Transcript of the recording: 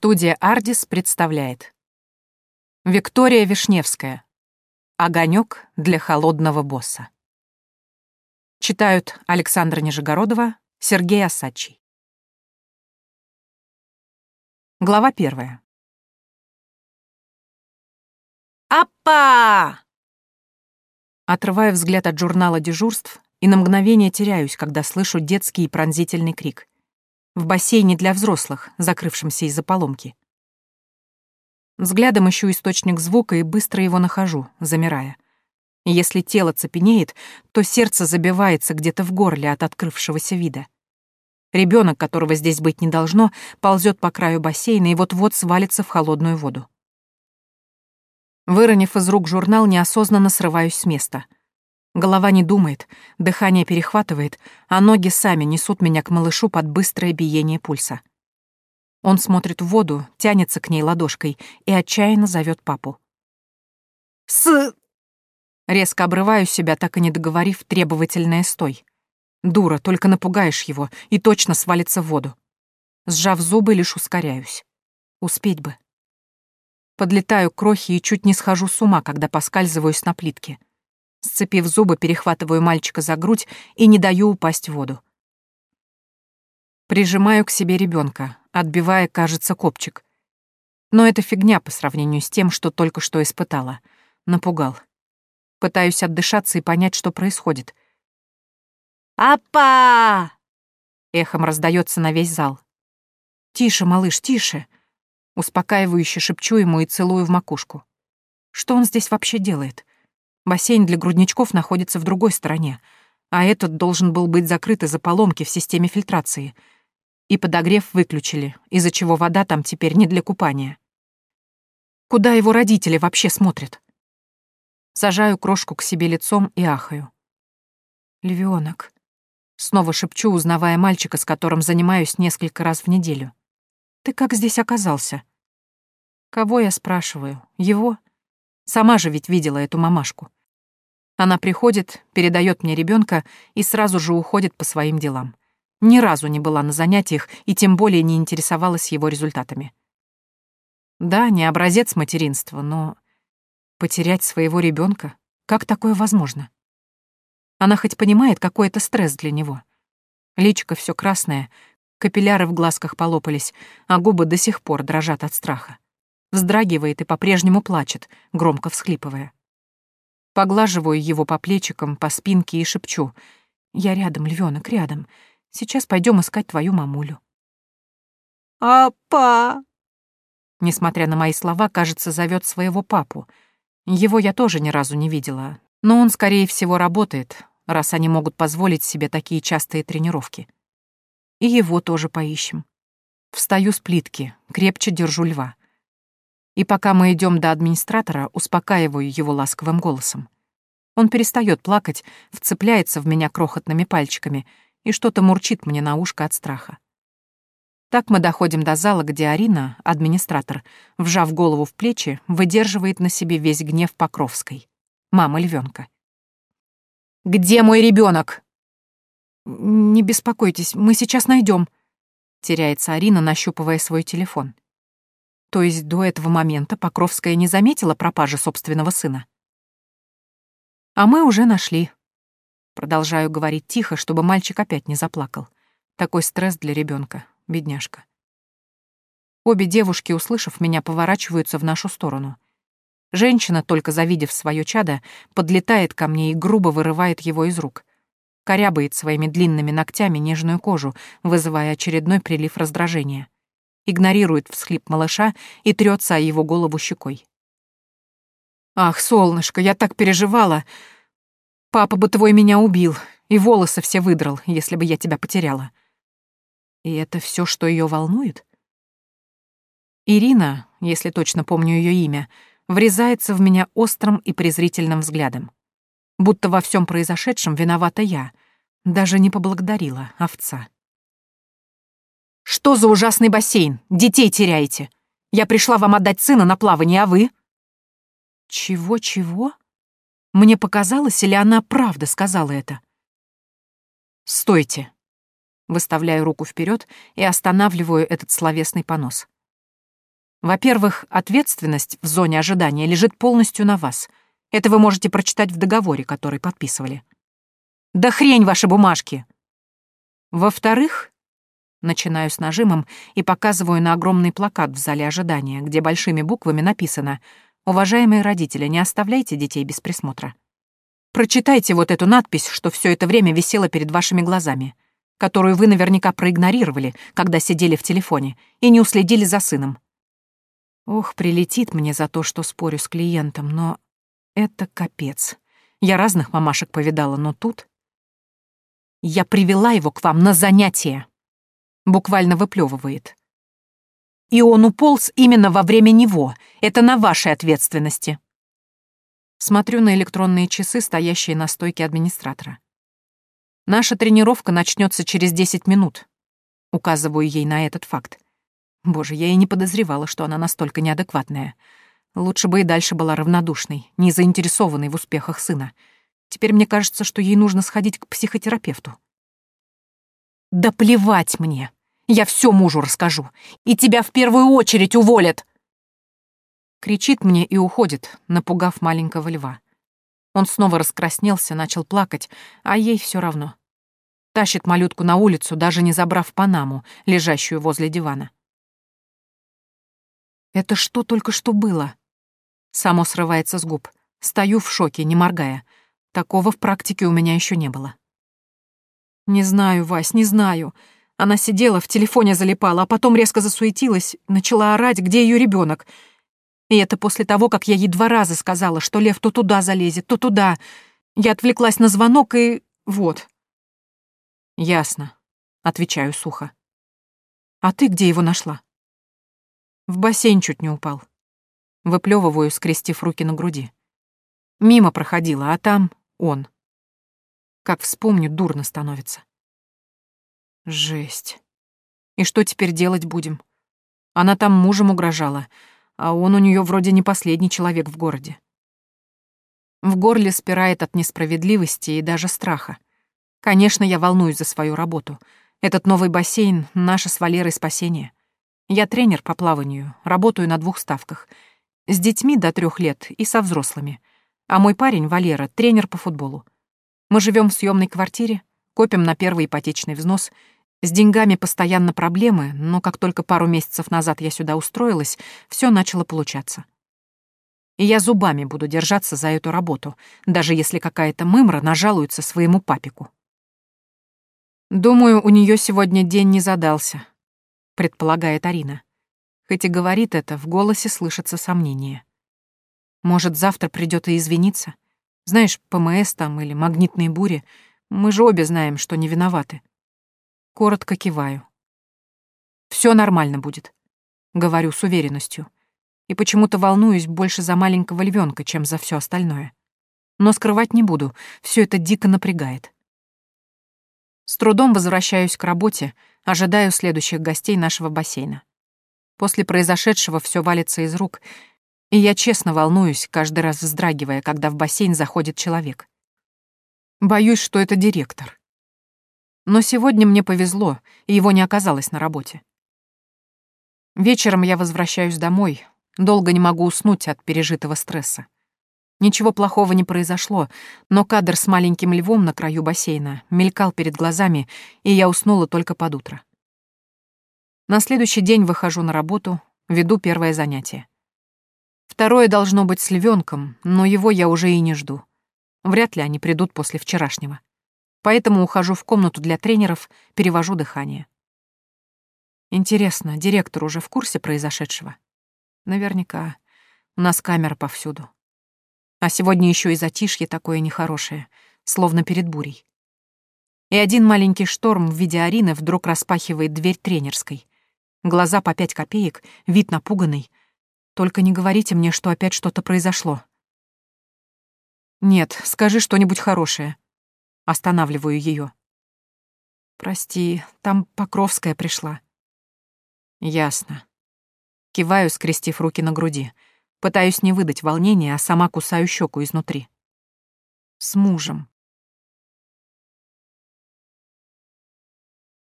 Студия «Ардис» представляет Виктория Вишневская «Огонек для холодного босса». Читают Александра Нижегородова, Сергей Осадчий. Глава первая. «Апа!» Отрываю взгляд от журнала дежурств и на мгновение теряюсь, когда слышу детский и пронзительный крик. В бассейне для взрослых, закрывшемся из-за поломки. Взглядом ищу источник звука и быстро его нахожу, замирая. Если тело цепенеет, то сердце забивается где-то в горле от открывшегося вида. Ребенок, которого здесь быть не должно, ползет по краю бассейна и вот-вот свалится в холодную воду. Выронив из рук журнал, неосознанно срываюсь с места. Голова не думает, дыхание перехватывает, а ноги сами несут меня к малышу под быстрое биение пульса. Он смотрит в воду, тянется к ней ладошкой и отчаянно зовет папу. «С...» Резко обрываю себя, так и не договорив требовательное «стой». Дура, только напугаешь его, и точно свалится в воду. Сжав зубы, лишь ускоряюсь. Успеть бы. Подлетаю к крохе и чуть не схожу с ума, когда поскальзываюсь на плитке. Сцепив зубы, перехватываю мальчика за грудь и не даю упасть в воду. Прижимаю к себе ребенка, отбивая, кажется, копчик. Но это фигня по сравнению с тем, что только что испытала. Напугал. Пытаюсь отдышаться и понять, что происходит. «Апа!» Эхом раздается на весь зал. «Тише, малыш, тише!» Успокаивающе шепчу ему и целую в макушку. Что он здесь вообще делает? Бассейн для грудничков находится в другой стороне, а этот должен был быть закрыт из-за поломки в системе фильтрации. И подогрев выключили, из-за чего вода там теперь не для купания. Куда его родители вообще смотрят? Сажаю крошку к себе лицом и ахаю. «Львёнок», — снова шепчу, узнавая мальчика, с которым занимаюсь несколько раз в неделю. «Ты как здесь оказался?» Кого я спрашиваю? Его? Сама же ведь видела эту мамашку. Она приходит, передает мне ребенка и сразу же уходит по своим делам. Ни разу не была на занятиях и тем более не интересовалась его результатами. Да, не образец материнства, но потерять своего ребенка, как такое возможно? Она хоть понимает, какой это стресс для него. Личико все красное, капилляры в глазках полопались, а губы до сих пор дрожат от страха вздрагивает и по-прежнему плачет, громко всхлипывая. Поглаживаю его по плечикам, по спинке и шепчу. «Я рядом, львёнок, рядом. Сейчас пойдем искать твою мамулю». «Апа!» Несмотря на мои слова, кажется, зовет своего папу. Его я тоже ни разу не видела, но он, скорее всего, работает, раз они могут позволить себе такие частые тренировки. И его тоже поищем. Встаю с плитки, крепче держу льва и пока мы идем до администратора, успокаиваю его ласковым голосом. Он перестает плакать, вцепляется в меня крохотными пальчиками и что-то мурчит мне на ушко от страха. Так мы доходим до зала, где Арина, администратор, вжав голову в плечи, выдерживает на себе весь гнев Покровской, мама львенка. «Где мой ребенок? «Не беспокойтесь, мы сейчас найдем, теряется Арина, нащупывая свой телефон. То есть до этого момента Покровская не заметила пропажи собственного сына? А мы уже нашли. Продолжаю говорить тихо, чтобы мальчик опять не заплакал. Такой стресс для ребенка, бедняжка. Обе девушки, услышав меня, поворачиваются в нашу сторону. Женщина, только завидев свое чадо, подлетает ко мне и грубо вырывает его из рук. Корябает своими длинными ногтями нежную кожу, вызывая очередной прилив раздражения игнорирует всхлип малыша и трется о его голову щекой. «Ах, солнышко, я так переживала! Папа бы твой меня убил и волосы все выдрал, если бы я тебя потеряла». И это все, что ее волнует? Ирина, если точно помню ее имя, врезается в меня острым и презрительным взглядом. Будто во всем произошедшем виновата я. Даже не поблагодарила овца. Что за ужасный бассейн? Детей теряете. Я пришла вам отдать сына на плавание, а вы? Чего-чего? Мне показалось, или она правда сказала это? Стойте. Выставляю руку вперед и останавливаю этот словесный понос. Во-первых, ответственность в зоне ожидания лежит полностью на вас. Это вы можете прочитать в договоре, который подписывали. Да хрень ваши бумажки! Во-вторых, начинаю с нажимом и показываю на огромный плакат в зале ожидания, где большими буквами написано «Уважаемые родители, не оставляйте детей без присмотра». Прочитайте вот эту надпись, что все это время висела перед вашими глазами, которую вы наверняка проигнорировали, когда сидели в телефоне, и не уследили за сыном. Ох, прилетит мне за то, что спорю с клиентом, но это капец. Я разных мамашек повидала, но тут... Я привела его к вам на занятие. Буквально выплевывает. И он уполз именно во время него. Это на вашей ответственности. Смотрю на электронные часы, стоящие на стойке администратора. Наша тренировка начнется через 10 минут. Указываю ей на этот факт. Боже, я и не подозревала, что она настолько неадекватная. Лучше бы и дальше была равнодушной, не заинтересованной в успехах сына. Теперь мне кажется, что ей нужно сходить к психотерапевту. Да плевать мне. Я все мужу расскажу. И тебя в первую очередь уволят. Кричит мне и уходит, напугав маленького льва. Он снова раскраснелся, начал плакать, а ей все равно. Тащит малютку на улицу, даже не забрав панаму, лежащую возле дивана. Это что только что было? Само срывается с губ. Стою в шоке, не моргая. Такого в практике у меня еще не было. Не знаю, Вась, не знаю. Она сидела, в телефоне залипала, а потом резко засуетилась, начала орать, где ее ребенок. И это после того, как я ей два раза сказала, что лев то туда залезет, то туда. Я отвлеклась на звонок и... вот. Ясно, отвечаю сухо. А ты где его нашла? В бассейн чуть не упал. Выплевываю, скрестив руки на груди. Мимо проходила, а там он. Как вспомню, дурно становится. Жесть. И что теперь делать будем? Она там мужем угрожала, а он у нее вроде не последний человек в городе. В горле спирает от несправедливости и даже страха. Конечно, я волнуюсь за свою работу. Этот новый бассейн — наше с Валерой спасение. Я тренер по плаванию, работаю на двух ставках. С детьми до трех лет и со взрослыми. А мой парень, Валера, тренер по футболу. Мы живем в съемной квартире, копим на первый ипотечный взнос — с деньгами постоянно проблемы, но как только пару месяцев назад я сюда устроилась, все начало получаться. И я зубами буду держаться за эту работу, даже если какая-то мымра нажалуется своему папику. «Думаю, у нее сегодня день не задался», — предполагает Арина. Хоть и говорит это, в голосе слышится сомнение. «Может, завтра придет и извиниться? Знаешь, ПМС там или магнитные бури, мы же обе знаем, что не виноваты. Коротко киваю. Все нормально будет», — говорю с уверенностью. И почему-то волнуюсь больше за маленького львенка, чем за все остальное. Но скрывать не буду, все это дико напрягает. С трудом возвращаюсь к работе, ожидаю следующих гостей нашего бассейна. После произошедшего все валится из рук, и я честно волнуюсь, каждый раз вздрагивая, когда в бассейн заходит человек. Боюсь, что это директор. Но сегодня мне повезло, и его не оказалось на работе. Вечером я возвращаюсь домой, долго не могу уснуть от пережитого стресса. Ничего плохого не произошло, но кадр с маленьким львом на краю бассейна мелькал перед глазами, и я уснула только под утро. На следующий день выхожу на работу, веду первое занятие. Второе должно быть с львенком, но его я уже и не жду. Вряд ли они придут после вчерашнего поэтому ухожу в комнату для тренеров, перевожу дыхание. Интересно, директор уже в курсе произошедшего? Наверняка. У нас камера повсюду. А сегодня еще и затишье такое нехорошее, словно перед бурей. И один маленький шторм в виде Арины вдруг распахивает дверь тренерской. Глаза по пять копеек, вид напуганный. Только не говорите мне, что опять что-то произошло. Нет, скажи что-нибудь хорошее. Останавливаю ее. «Прости, там Покровская пришла». «Ясно». Киваю, скрестив руки на груди. Пытаюсь не выдать волнения, а сама кусаю щеку изнутри. «С мужем».